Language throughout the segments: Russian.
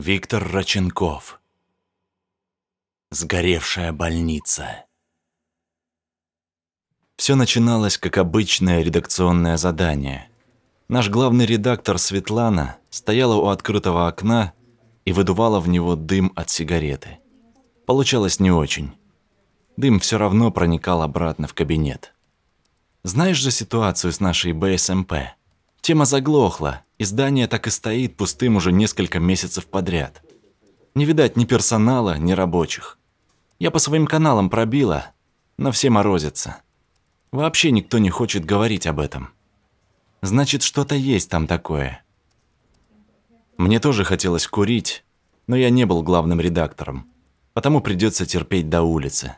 Виктор Раченков. Сгоревшая больница. Все начиналось как обычное редакционное задание. Наш главный редактор Светлана стояла у открытого окна и выдувала в него дым от сигареты. Получалось не очень. Дым все равно проникал обратно в кабинет. Знаешь же ситуацию с нашей БСМП? Тема заглохла, и здание так и стоит пустым уже несколько месяцев подряд. Не видать ни персонала, ни рабочих. Я по своим каналам пробила, но все морозятся. Вообще никто не хочет говорить об этом. Значит, что-то есть там такое. Мне тоже хотелось курить, но я не был главным редактором, потому придется терпеть до улицы.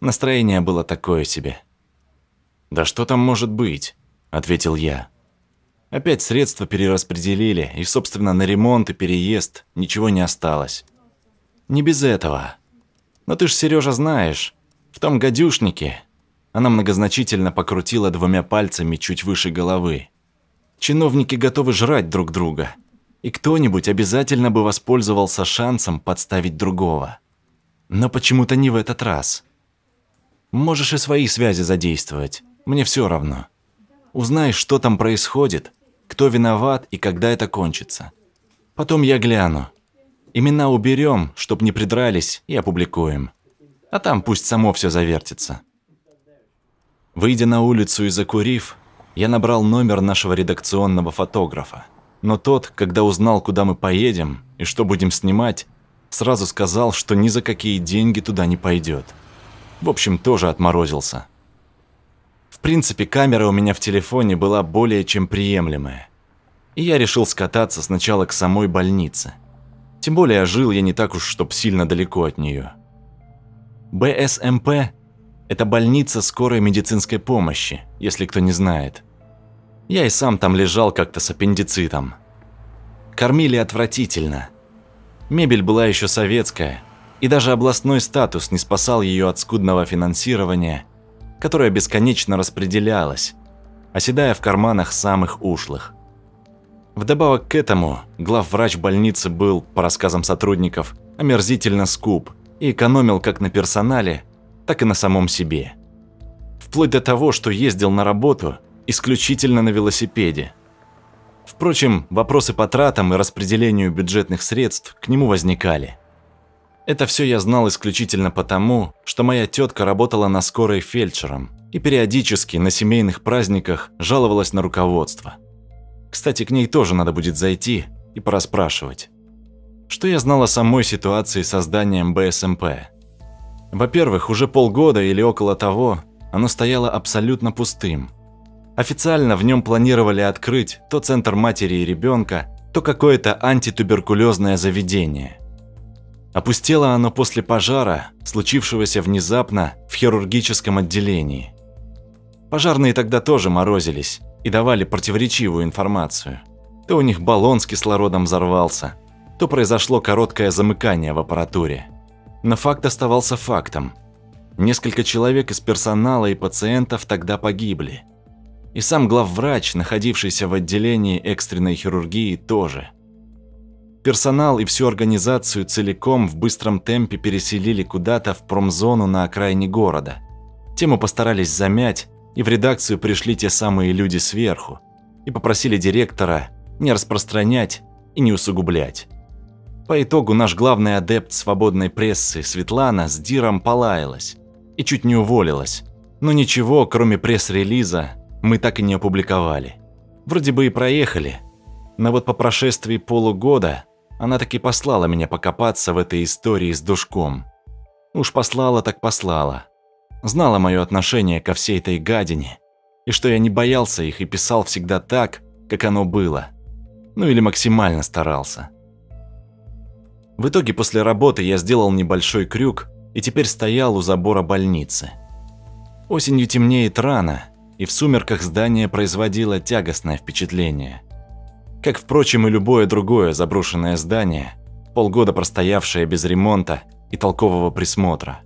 Настроение было такое себе. «Да что там может быть?» – ответил я. Опять средства перераспределили, и, собственно, на ремонт и переезд ничего не осталось. Не без этого. Но ты ж, Сережа, знаешь, в том гадюшнике она многозначительно покрутила двумя пальцами чуть выше головы. Чиновники готовы жрать друг друга, и кто-нибудь обязательно бы воспользовался шансом подставить другого. Но почему-то не в этот раз. Можешь и свои связи задействовать, мне все равно. Узнаешь, что там происходит, кто виноват и когда это кончится. Потом я гляну. Имена уберем, чтоб не придрались, и опубликуем. А там пусть само все завертится. Выйдя на улицу и закурив, я набрал номер нашего редакционного фотографа. Но тот, когда узнал, куда мы поедем и что будем снимать, сразу сказал, что ни за какие деньги туда не пойдет. В общем, тоже отморозился. В принципе, камера у меня в телефоне была более чем приемлемая. И я решил скататься сначала к самой больнице. Тем более жил я не так уж, чтоб сильно далеко от нее. БСМП – это больница скорой медицинской помощи, если кто не знает. Я и сам там лежал как-то с аппендицитом. Кормили отвратительно. Мебель была еще советская, и даже областной статус не спасал ее от скудного финансирования – которая бесконечно распределялась, оседая в карманах самых ушлых. Вдобавок к этому, главврач больницы был, по рассказам сотрудников, омерзительно скуп и экономил как на персонале, так и на самом себе. Вплоть до того, что ездил на работу исключительно на велосипеде. Впрочем, вопросы по тратам и распределению бюджетных средств к нему возникали. Это все я знал исключительно потому, что моя тетка работала на скорой фельдшером и периодически на семейных праздниках жаловалась на руководство. Кстати, к ней тоже надо будет зайти и пораспрашивать. Что я знал о самой ситуации с созданием БСМП? Во-первых, уже полгода или около того оно стояло абсолютно пустым. Официально в нем планировали открыть то центр матери и ребенка, то какое-то антитуберкулезное заведение. Опустело оно после пожара, случившегося внезапно в хирургическом отделении. Пожарные тогда тоже морозились и давали противоречивую информацию. То у них баллон с кислородом взорвался, то произошло короткое замыкание в аппаратуре. Но факт оставался фактом. Несколько человек из персонала и пациентов тогда погибли. И сам главврач, находившийся в отделении экстренной хирургии, тоже – Персонал и всю организацию целиком в быстром темпе переселили куда-то в промзону на окраине города. Тему постарались замять, и в редакцию пришли те самые люди сверху и попросили директора не распространять и не усугублять. По итогу наш главный адепт свободной прессы Светлана с Диром полаялась и чуть не уволилась. Но ничего, кроме пресс-релиза, мы так и не опубликовали. Вроде бы и проехали, но вот по прошествии полугода она таки послала меня покопаться в этой истории с душком. Уж послала так послала. Знала мое отношение ко всей этой гадине, и что я не боялся их и писал всегда так, как оно было. Ну или максимально старался. В итоге после работы я сделал небольшой крюк и теперь стоял у забора больницы. Осенью темнеет рано, и в сумерках здание производило тягостное впечатление – как, впрочем, и любое другое заброшенное здание, полгода простоявшее без ремонта и толкового присмотра.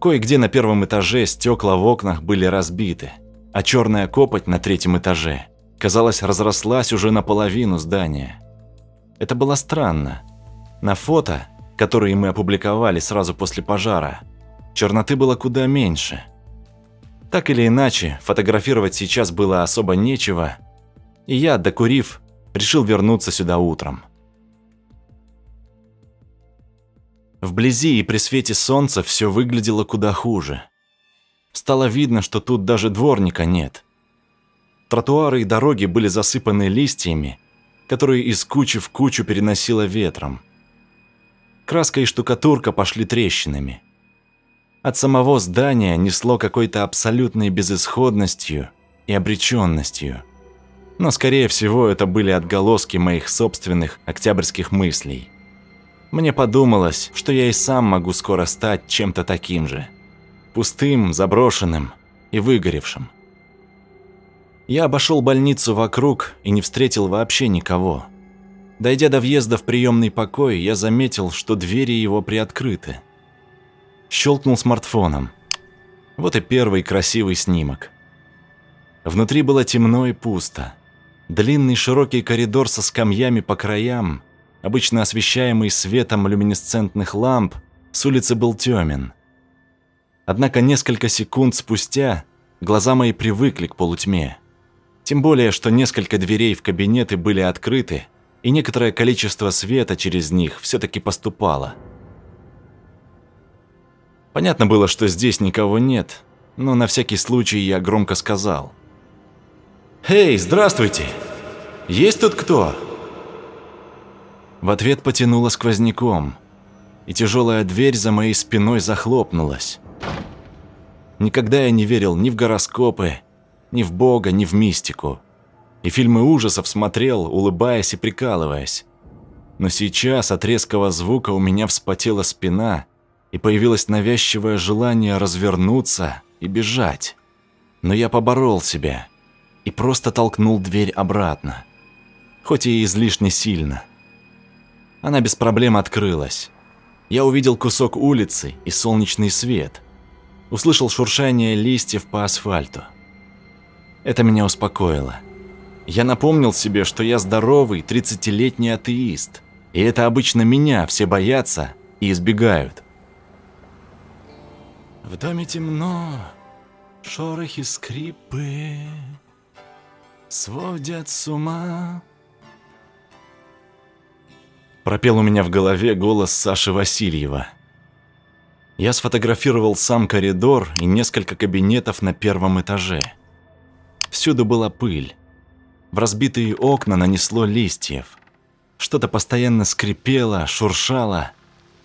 Кое-где на первом этаже стекла в окнах были разбиты, а черная копоть на третьем этаже, казалось, разрослась уже наполовину здания. Это было странно, На фото, которые мы опубликовали сразу после пожара, черноты было куда меньше. Так или иначе, фотографировать сейчас было особо нечего, и я, докурив, решил вернуться сюда утром. Вблизи и при свете солнца все выглядело куда хуже. Стало видно, что тут даже дворника нет. Тротуары и дороги были засыпаны листьями, которые из кучи в кучу переносило ветром. Краска и штукатурка пошли трещинами. От самого здания несло какой-то абсолютной безысходностью и обреченностью. Но, скорее всего, это были отголоски моих собственных октябрьских мыслей. Мне подумалось, что я и сам могу скоро стать чем-то таким же. Пустым, заброшенным и выгоревшим. Я обошел больницу вокруг и не встретил вообще никого. Дойдя до въезда в приемный покой, я заметил, что двери его приоткрыты. Щелкнул смартфоном. Вот и первый красивый снимок. Внутри было темно и пусто. Длинный широкий коридор со скамьями по краям обычно освещаемый светом люминесцентных ламп, с улицы был темен. Однако несколько секунд спустя глаза мои привыкли к полутьме. Тем более, что несколько дверей в кабинеты были открыты, и некоторое количество света через них все-таки поступало. Понятно было, что здесь никого нет, но на всякий случай я громко сказал. «Эй, здравствуйте! Есть тут кто?» В ответ потянуло сквозняком, и тяжелая дверь за моей спиной захлопнулась. Никогда я не верил ни в гороскопы, ни в Бога, ни в мистику. И фильмы ужасов смотрел, улыбаясь и прикалываясь. Но сейчас от резкого звука у меня вспотела спина, и появилось навязчивое желание развернуться и бежать. Но я поборол себя и просто толкнул дверь обратно, хоть и излишне сильно. Она без проблем открылась. Я увидел кусок улицы и солнечный свет. Услышал шуршание листьев по асфальту. Это меня успокоило. Я напомнил себе, что я здоровый 30-летний атеист, и это обычно меня все боятся и избегают. В доме темно, шорохи, скрипы сводят с ума. Пропел у меня в голове голос Саши Васильева. Я сфотографировал сам коридор и несколько кабинетов на первом этаже. Всюду была пыль. В разбитые окна нанесло листьев. Что-то постоянно скрипело, шуршало,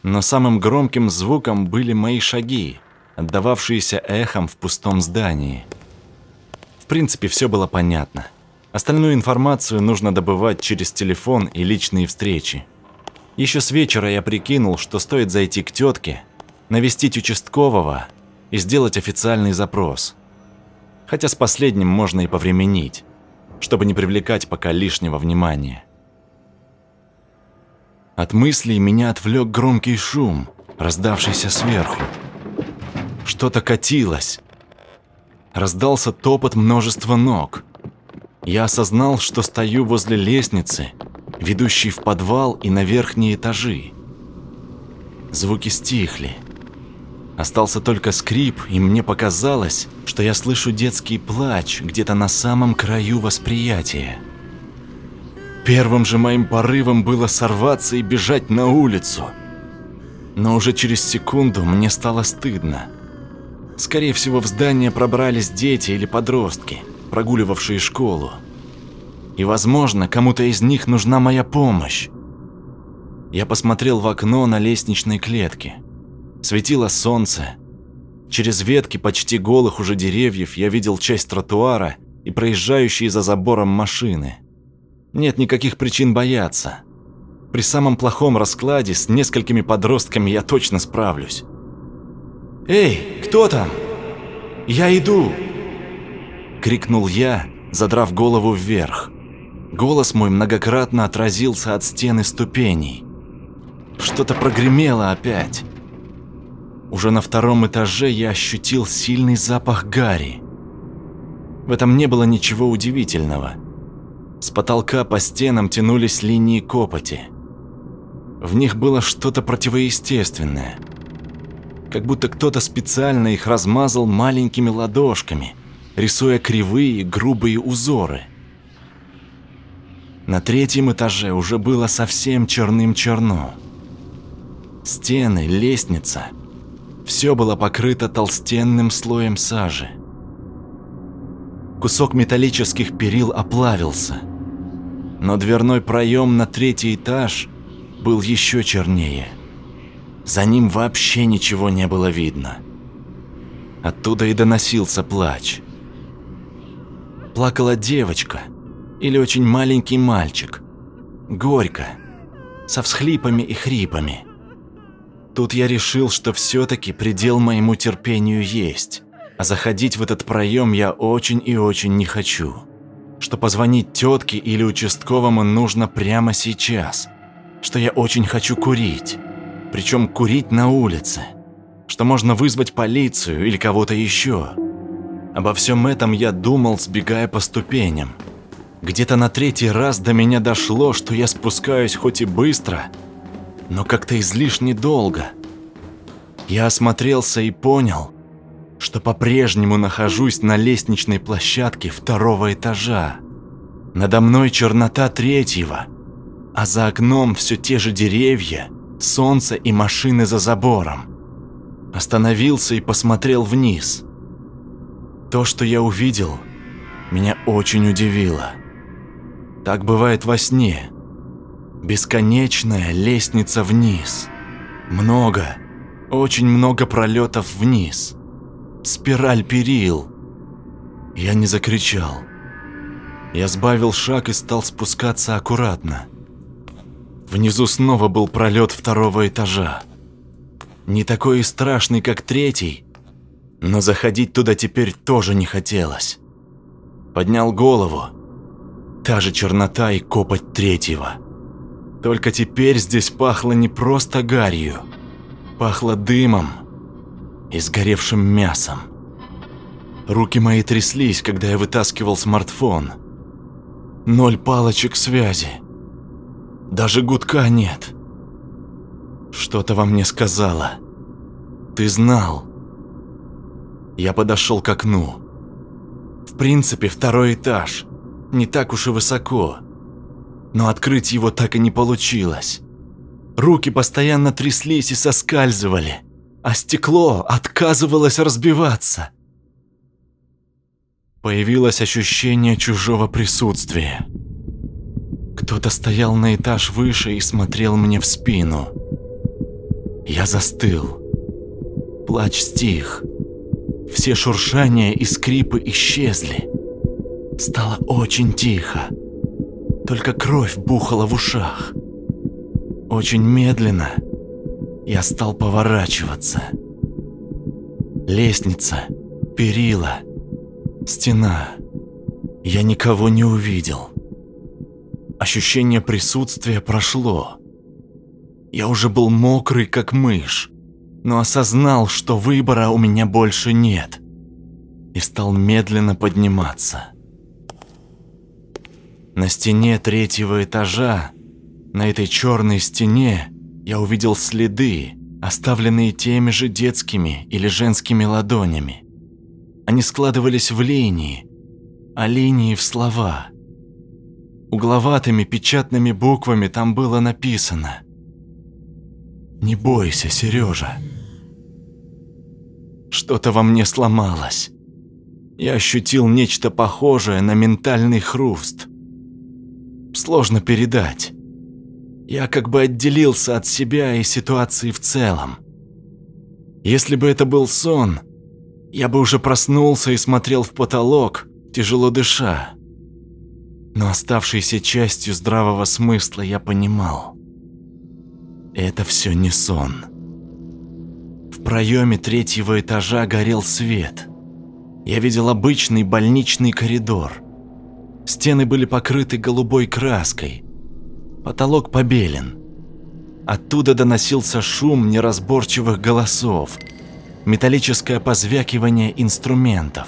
но самым громким звуком были мои шаги, отдававшиеся эхом в пустом здании. В принципе, все было понятно. Остальную информацию нужно добывать через телефон и личные встречи. Еще с вечера я прикинул, что стоит зайти к тетке, навестить участкового и сделать официальный запрос. Хотя с последним можно и повременить, чтобы не привлекать пока лишнего внимания. От мыслей меня отвлек громкий шум, раздавшийся сверху. Что-то катилось. Раздался топот множества ног. Я осознал, что стою возле лестницы – ведущий в подвал и на верхние этажи. Звуки стихли. Остался только скрип, и мне показалось, что я слышу детский плач где-то на самом краю восприятия. Первым же моим порывом было сорваться и бежать на улицу. Но уже через секунду мне стало стыдно. Скорее всего, в здание пробрались дети или подростки, прогуливавшие школу. И, возможно, кому-то из них нужна моя помощь. Я посмотрел в окно на лестничной клетке. Светило солнце. Через ветки почти голых уже деревьев я видел часть тротуара и проезжающие за забором машины. Нет никаких причин бояться. При самом плохом раскладе с несколькими подростками я точно справлюсь. «Эй, кто там? Я иду!» Крикнул я, задрав голову вверх. Голос мой многократно отразился от стены ступеней. Что-то прогремело опять. Уже на втором этаже я ощутил сильный запах гари. В этом не было ничего удивительного. С потолка по стенам тянулись линии копоти. В них было что-то противоестественное. Как будто кто-то специально их размазал маленькими ладошками, рисуя кривые, грубые узоры. На третьем этаже уже было совсем черным-черно. Стены, лестница – все было покрыто толстенным слоем сажи. Кусок металлических перил оплавился, но дверной проем на третий этаж был еще чернее. За ним вообще ничего не было видно. Оттуда и доносился плач. Плакала девочка или очень маленький мальчик. Горько, со всхлипами и хрипами. Тут я решил, что все-таки предел моему терпению есть, а заходить в этот проем я очень и очень не хочу. Что позвонить тетке или участковому нужно прямо сейчас. Что я очень хочу курить. Причем курить на улице. Что можно вызвать полицию или кого-то еще. Обо всем этом я думал, сбегая по ступеням. Где-то на третий раз до меня дошло, что я спускаюсь хоть и быстро, но как-то излишне долго. Я осмотрелся и понял, что по-прежнему нахожусь на лестничной площадке второго этажа. Надо мной чернота третьего, а за окном все те же деревья, солнце и машины за забором. Остановился и посмотрел вниз. То, что я увидел, меня очень удивило. Так бывает во сне. Бесконечная лестница вниз. Много, очень много пролетов вниз. Спираль перил. Я не закричал. Я сбавил шаг и стал спускаться аккуратно. Внизу снова был пролет второго этажа. Не такой и страшный, как третий, но заходить туда теперь тоже не хотелось. Поднял голову. Та же чернота и копоть третьего. Только теперь здесь пахло не просто гарью, пахло дымом и сгоревшим мясом. Руки мои тряслись, когда я вытаскивал смартфон. Ноль палочек связи. Даже гудка нет. Что-то во мне сказала. Ты знал. Я подошел к окну. В принципе, второй этаж. Не так уж и высоко но открыть его так и не получилось. Руки постоянно тряслись и соскальзывали, а стекло отказывалось разбиваться. Появилось ощущение чужого присутствия. Кто-то стоял на этаж выше и смотрел мне в спину. Я застыл. Плач стих. Все шуршания и скрипы исчезли. Стало очень тихо. Только кровь бухала в ушах. Очень медленно я стал поворачиваться. Лестница, перила, стена. Я никого не увидел. Ощущение присутствия прошло. Я уже был мокрый, как мышь, но осознал, что выбора у меня больше нет. И стал медленно подниматься. На стене третьего этажа, на этой черной стене, я увидел следы, оставленные теми же детскими или женскими ладонями. Они складывались в линии, а линии в слова. Угловатыми печатными буквами там было написано «Не бойся, Сережа». Что-то во мне сломалось. Я ощутил нечто похожее на ментальный хруст – сложно передать. Я как бы отделился от себя и ситуации в целом. Если бы это был сон, я бы уже проснулся и смотрел в потолок, тяжело дыша. Но оставшейся частью здравого смысла я понимал. Это все не сон. Проеме третьего этажа горел свет. Я видел обычный больничный коридор – Стены были покрыты голубой краской. Потолок побелен. Оттуда доносился шум неразборчивых голосов, металлическое позвякивание инструментов.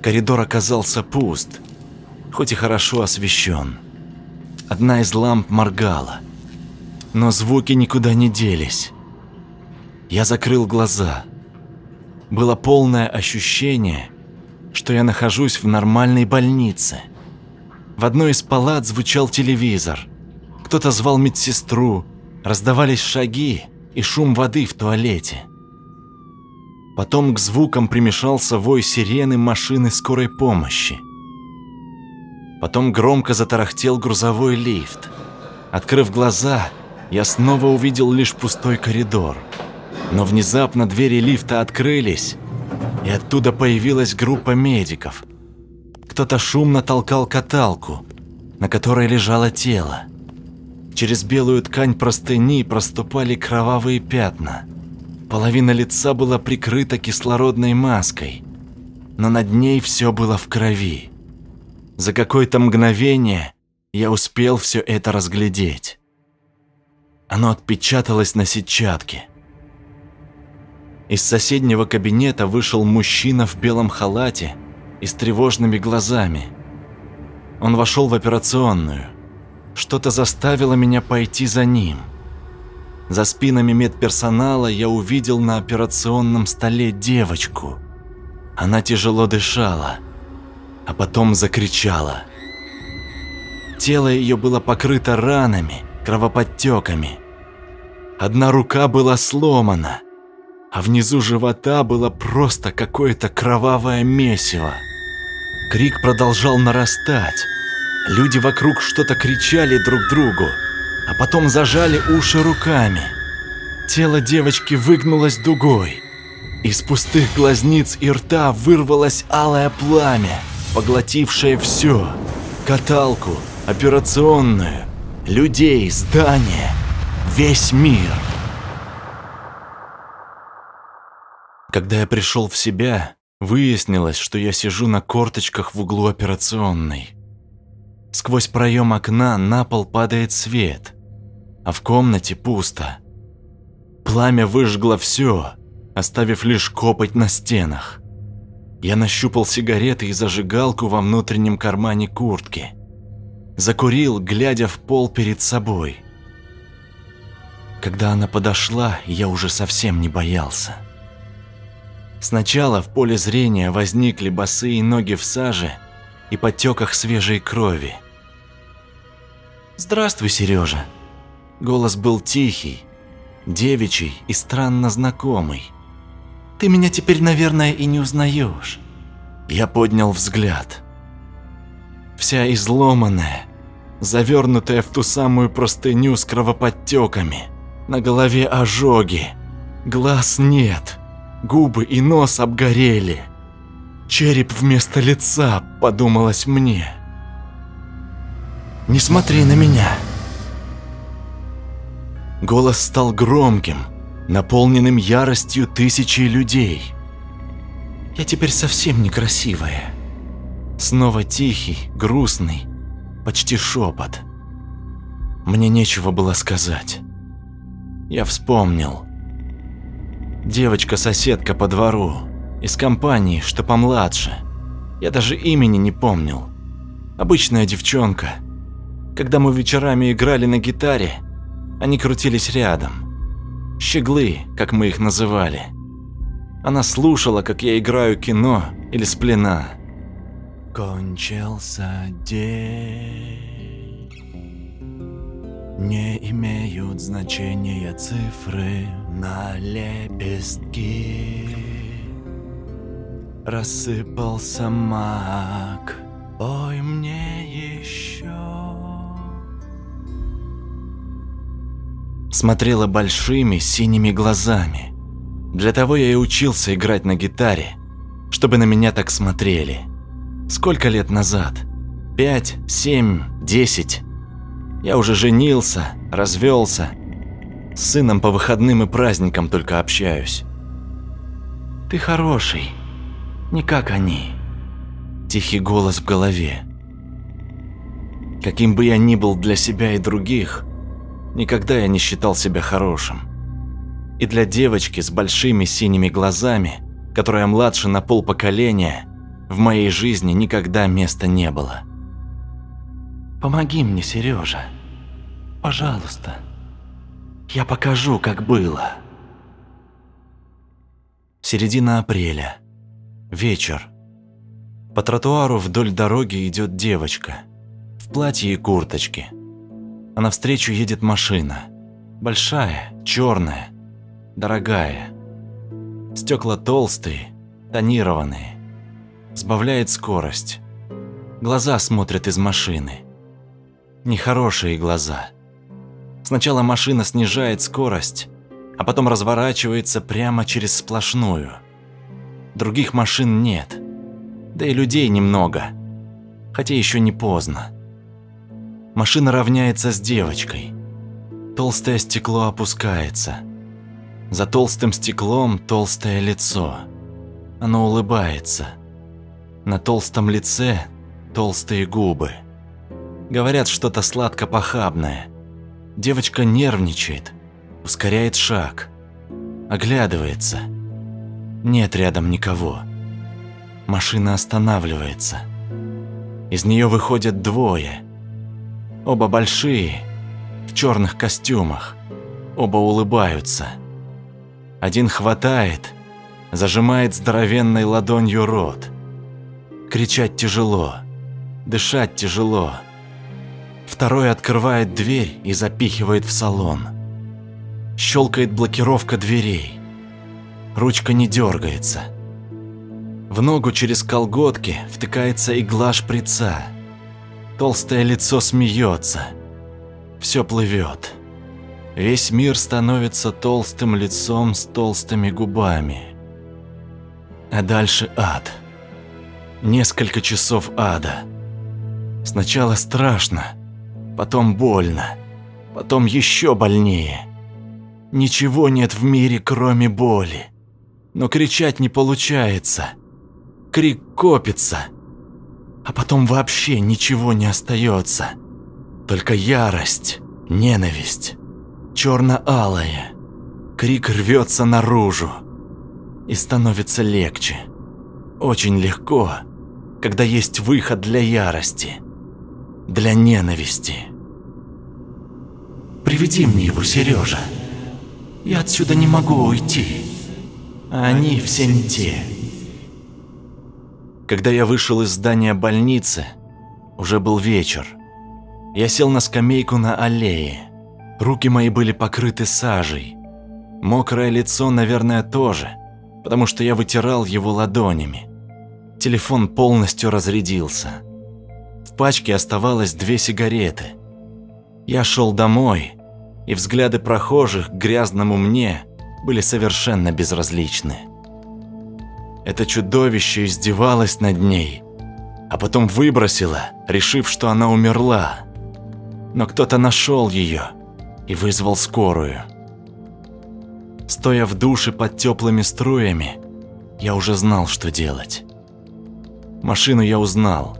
Коридор оказался пуст, хоть и хорошо освещен. Одна из ламп моргала. Но звуки никуда не делись. Я закрыл глаза. Было полное ощущение, что я нахожусь в нормальной больнице. В одной из палат звучал телевизор. Кто-то звал медсестру, раздавались шаги и шум воды в туалете. Потом к звукам примешался вой сирены машины скорой помощи. Потом громко затарахтел грузовой лифт. Открыв глаза, я снова увидел лишь пустой коридор. Но внезапно двери лифта открылись, и оттуда появилась группа медиков. Кто-то шумно толкал каталку, на которой лежало тело. Через белую ткань простыни проступали кровавые пятна. Половина лица была прикрыта кислородной маской, но над ней все было в крови. За какое-то мгновение я успел все это разглядеть. Оно отпечаталось на сетчатке. Из соседнего кабинета вышел мужчина в белом халате и с тревожными глазами. Он вошел в операционную. Что-то заставило меня пойти за ним. За спинами медперсонала я увидел на операционном столе девочку. Она тяжело дышала а потом закричала. Тело ее было покрыто ранами, кровоподтеками. Одна рука была сломана, а внизу живота было просто какое-то кровавое месиво. Крик продолжал нарастать. Люди вокруг что-то кричали друг другу, а потом зажали уши руками. Тело девочки выгнулось дугой. Из пустых глазниц и рта вырвалось алое пламя поглотившая все. Каталку, операционную, людей, здания, весь мир. Когда я пришел в себя, выяснилось, что я сижу на корточках в углу операционной. Сквозь проем окна на пол падает свет, а в комнате пусто. Пламя выжгло все, оставив лишь копоть на стенах. Я нащупал сигареты и зажигалку во внутреннем кармане куртки. Закурил, глядя в пол перед собой. Когда она подошла, я уже совсем не боялся. Сначала в поле зрения возникли босые ноги в саже и подтеках свежей крови. «Здравствуй, Сережа!» Голос был тихий, девичий и странно знакомый. Ты меня теперь, наверное, и не узнаешь. Я поднял взгляд. Вся изломанная, завернутая в ту самую простыню с кровоподтеками. На голове ожоги. Глаз нет. Губы и нос обгорели. Череп вместо лица, подумалось мне. Не смотри на меня. Голос стал громким, наполненным яростью тысячи людей. Я теперь совсем некрасивая. Снова тихий, грустный, почти шепот. Мне нечего было сказать. Я вспомнил. Девочка-соседка по двору, из компании, что помладше. Я даже имени не помнил. Обычная девчонка. Когда мы вечерами играли на гитаре, они крутились рядом. Щеглы, как мы их называли. Она слушала, как я играю кино или с плена. Кончился день. Не имеют значения цифры на лепестки. Рассыпался мак. Ой, мне еще. смотрела большими синими глазами. Для того я и учился играть на гитаре, чтобы на меня так смотрели. Сколько лет назад? Пять, семь, десять. Я уже женился, развелся. С сыном по выходным и праздникам только общаюсь. Ты хороший, не как они. Тихий голос в голове. Каким бы я ни был для себя и других, Никогда я не считал себя хорошим. И для девочки с большими синими глазами, которая младше на пол поколения, в моей жизни никогда места не было. Помоги мне, Сережа. Пожалуйста. Я покажу, как было. Середина апреля. Вечер. По тротуару вдоль дороги идет девочка. В платье и курточке. А навстречу едет машина. Большая, черная, дорогая. Стекла толстые, тонированные. Сбавляет скорость. Глаза смотрят из машины. Нехорошие глаза. Сначала машина снижает скорость, а потом разворачивается прямо через сплошную. Других машин нет. Да и людей немного. Хотя еще не поздно. Машина равняется с девочкой. Толстое стекло опускается. За толстым стеклом толстое лицо. Оно улыбается. На толстом лице толстые губы. Говорят что-то сладко-похабное. Девочка нервничает, ускоряет шаг, оглядывается. Нет рядом никого. Машина останавливается. Из нее выходят двое. Оба большие, в черных костюмах. Оба улыбаются. Один хватает, зажимает здоровенной ладонью рот. Кричать тяжело, дышать тяжело. Второй открывает дверь и запихивает в салон. Щелкает блокировка дверей. Ручка не дергается. В ногу через колготки втыкается игла шприца. Толстое лицо смеется. Все плывет. Весь мир становится толстым лицом с толстыми губами. А дальше ад. Несколько часов ада. Сначала страшно, потом больно, потом еще больнее. Ничего нет в мире, кроме боли. Но кричать не получается. Крик копится. А потом вообще ничего не остается. Только ярость, ненависть, черно-алая. Крик рвется наружу. И становится легче. Очень легко, когда есть выход для ярости, для ненависти. Приведи мне его, Сережа. Я отсюда не могу уйти. Они все не те. Когда я вышел из здания больницы, уже был вечер. Я сел на скамейку на аллее. Руки мои были покрыты сажей. Мокрое лицо, наверное, тоже, потому что я вытирал его ладонями. Телефон полностью разрядился. В пачке оставалось две сигареты. Я шел домой, и взгляды прохожих к грязному мне были совершенно безразличны. Это чудовище издевалось над ней, а потом выбросило, решив, что она умерла. Но кто-то нашел ее и вызвал скорую. Стоя в душе под теплыми струями, я уже знал, что делать. Машину я узнал.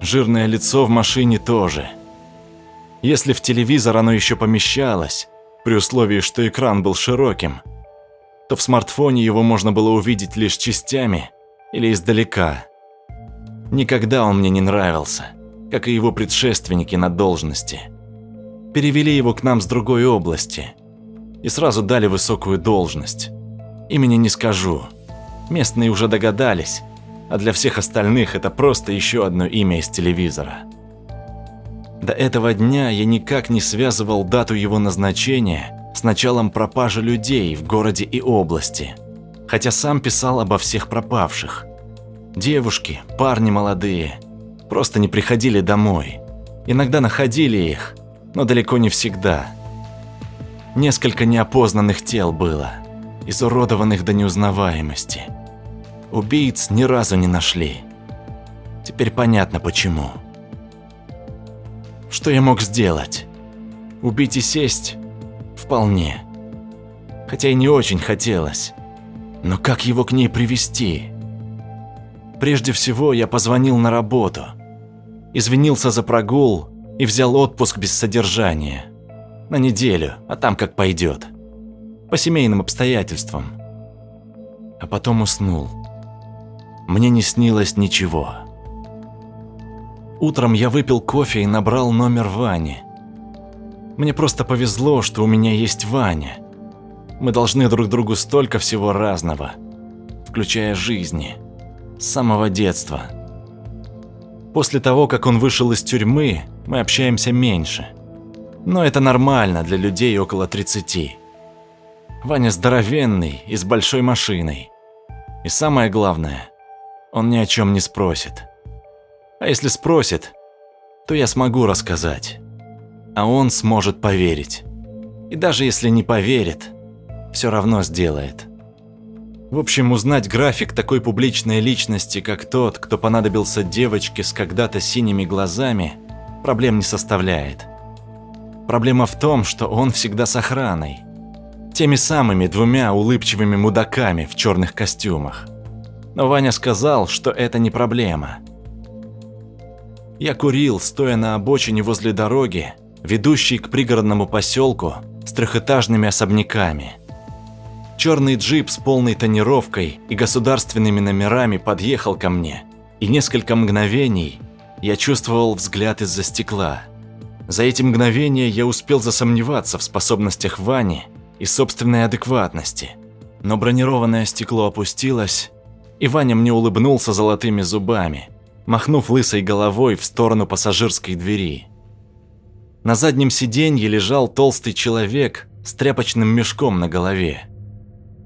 Жирное лицо в машине тоже. Если в телевизор оно еще помещалось, при условии, что экран был широким, то в смартфоне его можно было увидеть лишь частями или издалека. Никогда он мне не нравился, как и его предшественники на должности. Перевели его к нам с другой области и сразу дали высокую должность. Имени не скажу. Местные уже догадались, а для всех остальных это просто еще одно имя из телевизора. До этого дня я никак не связывал дату его назначения с началом пропажи людей в городе и области, хотя сам писал обо всех пропавших. Девушки, парни молодые, просто не приходили домой. Иногда находили их, но далеко не всегда. Несколько неопознанных тел было, изуродованных до неузнаваемости. Убийц ни разу не нашли. Теперь понятно почему. Что я мог сделать? Убить и сесть? Вполне. Хотя и не очень хотелось. Но как его к ней привести? Прежде всего, я позвонил на работу. Извинился за прогул и взял отпуск без содержания. На неделю, а там как пойдет. По семейным обстоятельствам. А потом уснул. Мне не снилось ничего. Утром я выпил кофе и набрал номер Вани. Мне просто повезло, что у меня есть Ваня. Мы должны друг другу столько всего разного, включая жизни, с самого детства. После того, как он вышел из тюрьмы, мы общаемся меньше. Но это нормально для людей около 30. Ваня здоровенный и с большой машиной. И самое главное, он ни о чем не спросит. А если спросит, то я смогу рассказать. А он сможет поверить. И даже если не поверит, все равно сделает. В общем, узнать график такой публичной личности, как тот, кто понадобился девочке с когда-то синими глазами, проблем не составляет. Проблема в том, что он всегда с охраной. Теми самыми двумя улыбчивыми мудаками в черных костюмах. Но Ваня сказал, что это не проблема. Я курил, стоя на обочине возле дороги, ведущей к пригородному поселку с трехэтажными особняками. Черный джип с полной тонировкой и государственными номерами подъехал ко мне, и несколько мгновений я чувствовал взгляд из-за стекла. За эти мгновения я успел засомневаться в способностях Вани и собственной адекватности. Но бронированное стекло опустилось, и Ваня мне улыбнулся золотыми зубами – махнув лысой головой в сторону пассажирской двери. На заднем сиденье лежал толстый человек с тряпочным мешком на голове.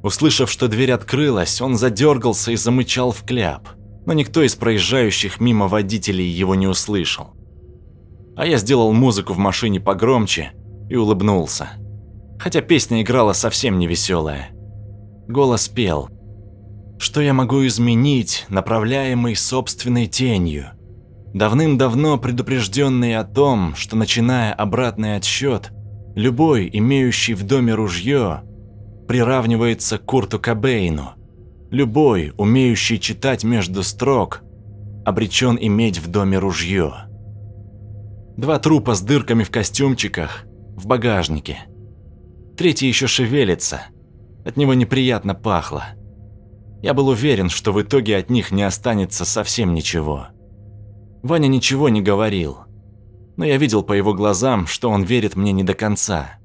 Услышав, что дверь открылась, он задергался и замычал в кляп, но никто из проезжающих мимо водителей его не услышал. А я сделал музыку в машине погромче и улыбнулся. Хотя песня играла совсем не веселая. Голос пел – что я могу изменить, направляемый собственной тенью? Давным-давно предупрежденный о том, что начиная обратный отсчет, любой, имеющий в доме ружье, приравнивается к Курту Кобейну. Любой, умеющий читать между строк, обречен иметь в доме ружье. Два трупа с дырками в костюмчиках в багажнике. Третий еще шевелится. От него неприятно пахло. Я был уверен, что в итоге от них не останется совсем ничего. Ваня ничего не говорил, но я видел по его глазам, что он верит мне не до конца.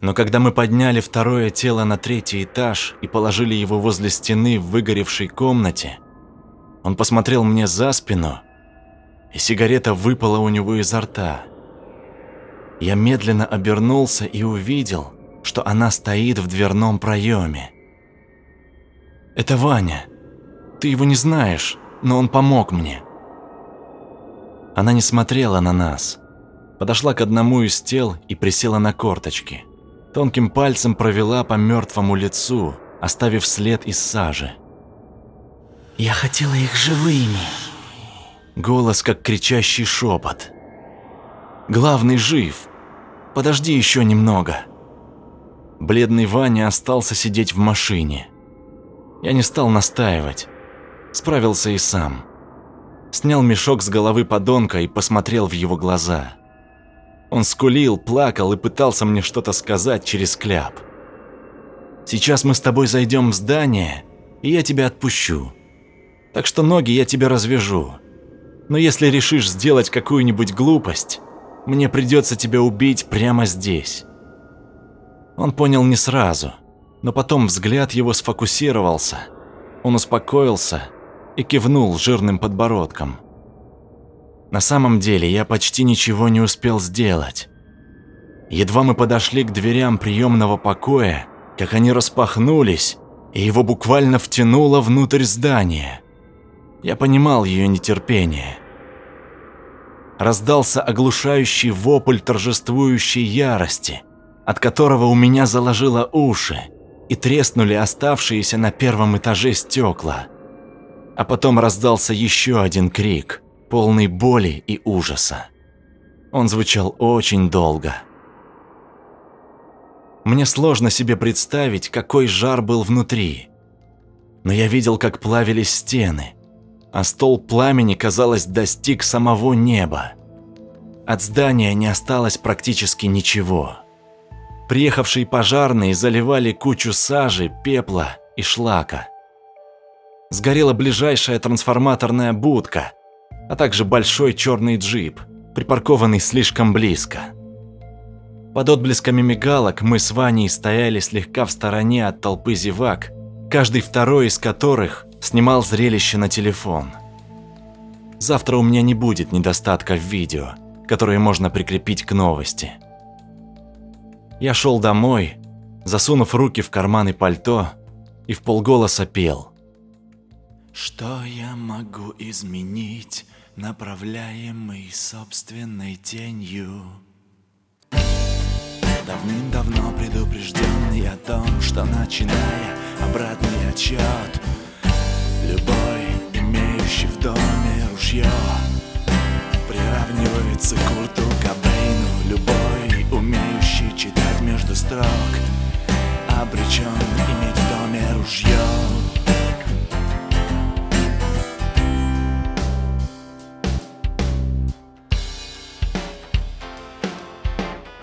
Но когда мы подняли второе тело на третий этаж и положили его возле стены в выгоревшей комнате, он посмотрел мне за спину, и сигарета выпала у него изо рта. Я медленно обернулся и увидел, что она стоит в дверном проеме. Это Ваня. Ты его не знаешь, но он помог мне. Она не смотрела на нас. Подошла к одному из тел и присела на корточки. Тонким пальцем провела по мертвому лицу, оставив след из сажи. «Я хотела их живыми!» Голос, как кричащий шепот. «Главный жив! Подожди еще немного!» Бледный Ваня остался сидеть в машине. Я не стал настаивать. Справился и сам. Снял мешок с головы подонка и посмотрел в его глаза. Он скулил, плакал и пытался мне что-то сказать через кляп. «Сейчас мы с тобой зайдем в здание, и я тебя отпущу. Так что ноги я тебе развяжу. Но если решишь сделать какую-нибудь глупость, мне придется тебя убить прямо здесь». Он понял не сразу – но потом взгляд его сфокусировался. Он успокоился и кивнул жирным подбородком. На самом деле я почти ничего не успел сделать. Едва мы подошли к дверям приемного покоя, как они распахнулись, и его буквально втянуло внутрь здания. Я понимал ее нетерпение. Раздался оглушающий вопль торжествующей ярости, от которого у меня заложило уши и треснули оставшиеся на первом этаже стекла. А потом раздался еще один крик, полный боли и ужаса. Он звучал очень долго. Мне сложно себе представить, какой жар был внутри. Но я видел, как плавились стены, а стол пламени, казалось, достиг самого неба. От здания не осталось практически ничего. Приехавшие пожарные заливали кучу сажи, пепла и шлака. Сгорела ближайшая трансформаторная будка, а также большой черный джип, припаркованный слишком близко. Под отблесками мигалок мы с Ваней стояли слегка в стороне от толпы зевак, каждый второй из которых снимал зрелище на телефон. Завтра у меня не будет недостатка в видео, которые можно прикрепить к новости. Я шел домой, засунув руки в карманы пальто и в полголоса пел. Что я могу изменить, направляемый собственной тенью? Давным-давно предупрежденный о том, что начиная обратный отчет, любой, имеющий в доме ружье, приравнивается к Курту Кобейну, между строк, обречен иметь в доме ружье.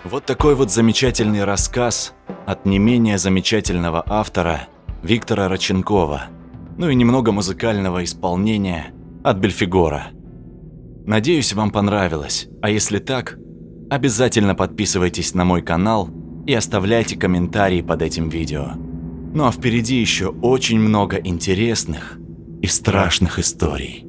Вот такой вот замечательный рассказ от не менее замечательного автора Виктора Роченкова. Ну и немного музыкального исполнения от Бельфигора. Надеюсь, вам понравилось. А если так, обязательно подписывайтесь на мой канал и оставляйте комментарии под этим видео. Ну а впереди еще очень много интересных и страшных историй.